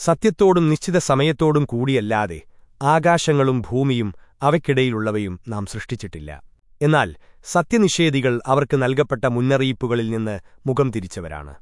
സത്യത്തോടും നിശ്ചിത സമയത്തോടും കൂടിയല്ലാതെ ആകാശങ്ങളും ഭൂമിയും അവയ്ക്കിടയിലുള്ളവയും നാം സൃഷ്ടിച്ചിട്ടില്ല. എന്നാൽ സത്യനിഷേധികൾ അവർക്ക് നൽകപ്പെട്ട മുന്നറിയിപ്പുകളിൽ നിന്ന് മുഖം തിരിച്ചവരാണ്.